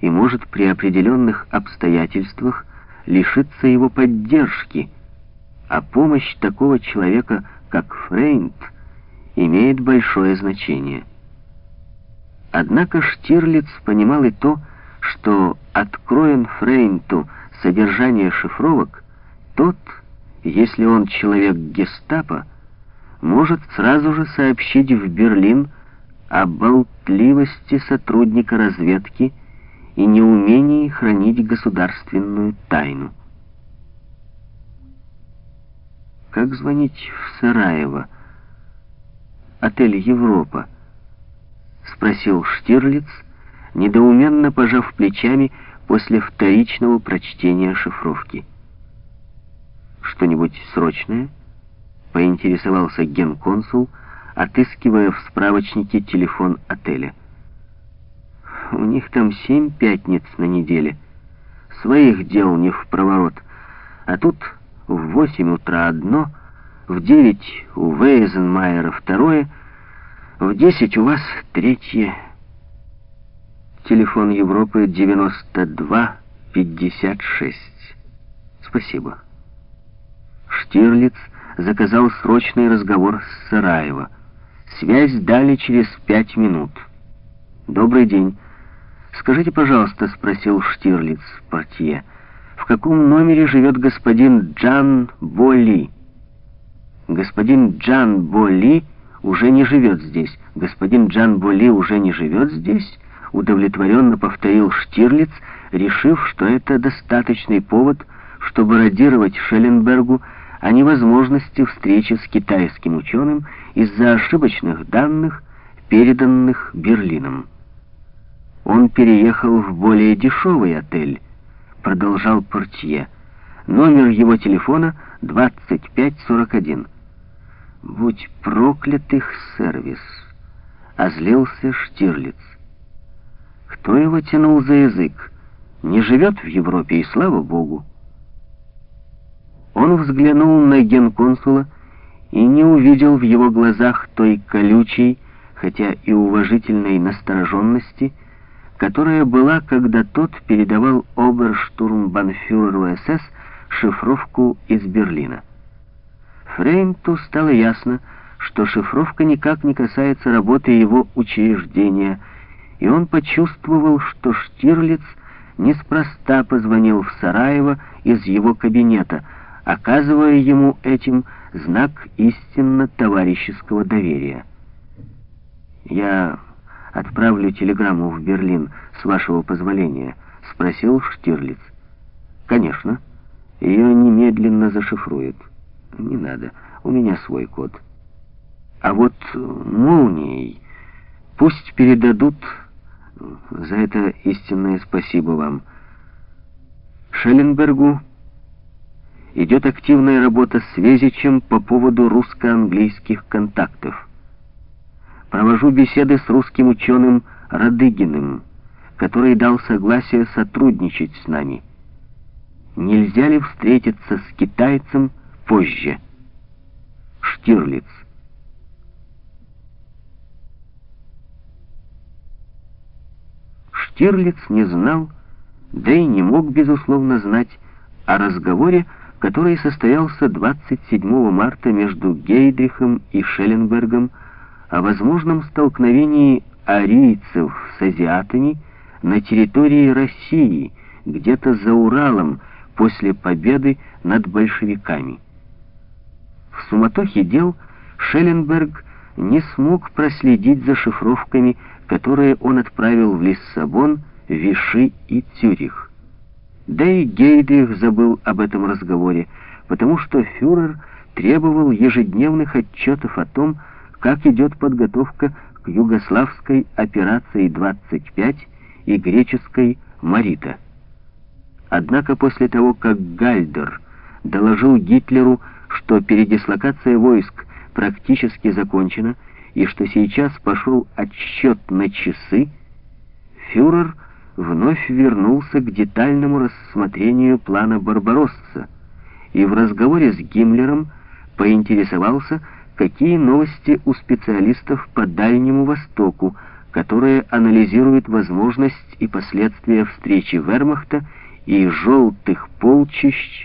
и может при определенных обстоятельствах лишиться его поддержки, а помощь такого человека, как Фрейнт, имеет большое значение. Однако Штирлиц понимал и то, что откроен Фрейнту содержание шифровок, тот, если он человек гестапо, может сразу же сообщить в Берлин о болтливости сотрудника разведки и неумении хранить государственную тайну. Как звонить в Сараево? Отель «Европа», — спросил Штирлиц, недоуменно пожав плечами после вторичного прочтения шифровки. «Что-нибудь срочное?» — поинтересовался генконсул, отыскивая в справочнике телефон отеля. «У них там семь пятниц на неделе. Своих дел не в проворот. А тут в восемь утра одно, в девять у Вейзенмайера второе, в десять у вас третье. Телефон Европы 9256. Спасибо. Штирлиц заказал срочный разговор с Сараева. Связь дали через пять минут. «Добрый день. Скажите, пожалуйста, — спросил Штирлиц портье, — в каком номере живет господин Джан Боли?» «Господин Джан Боли уже не живет здесь. Господин Джан Боли уже не живет здесь?» Удовлетворенно повторил Штирлиц, решив, что это достаточный повод, чтобы радировать Шелленбергу о невозможности встречи с китайским ученым из-за ошибочных данных, переданных Берлином. Он переехал в более дешевый отель, продолжал портье. Номер его телефона 2541. Будь проклят их сервис, озлился Штирлиц. Кто его тянул за язык? Не живет в Европе, и слава богу. Он взглянул на генконсула и не увидел в его глазах той колючей, хотя и уважительной настороженности, которая была, когда тот передавал оберштурмбанфюреру СС шифровку из Берлина. Фреймту стало ясно, что шифровка никак не касается работы его учреждения, и он почувствовал, что Штирлиц неспроста позвонил в Сараево из его кабинета — оказывая ему этим знак истинно товарищеского доверия. «Я отправлю телеграмму в Берлин, с вашего позволения», — спросил Штирлиц. «Конечно. Ее немедленно зашифруют. Не надо, у меня свой код. А вот молнией пусть передадут за это истинное спасибо вам. Шелленбергу идет активная работа с Везичем по поводу русско-английских контактов. Провожу беседы с русским ученым Радыгиным, который дал согласие сотрудничать с нами. Нельзя ли встретиться с китайцем позже? Штирлиц. Штирлиц не знал, да и не мог, безусловно, знать о разговоре, который состоялся 27 марта между Гейдрихом и Шелленбергом о возможном столкновении арийцев с азиатами на территории России, где-то за Уралом, после победы над большевиками. В суматохе дел Шелленберг не смог проследить за шифровками, которые он отправил в Лиссабон, Виши и Цюрих. Да и Гейдрих забыл об этом разговоре, потому что фюрер требовал ежедневных отчетов о том, как идет подготовка к югославской операции 25 и греческой «Марита». Однако после того, как Гальдер доложил Гитлеру, что передислокация войск практически закончена и что сейчас пошел отсчет на часы, фюрер вновь вернулся к детальному рассмотрению плана Барбаросса и в разговоре с Гиммлером поинтересовался, какие новости у специалистов по Дальнему Востоку, которое анализирует возможность и последствия встречи вермахта и желтых полчищ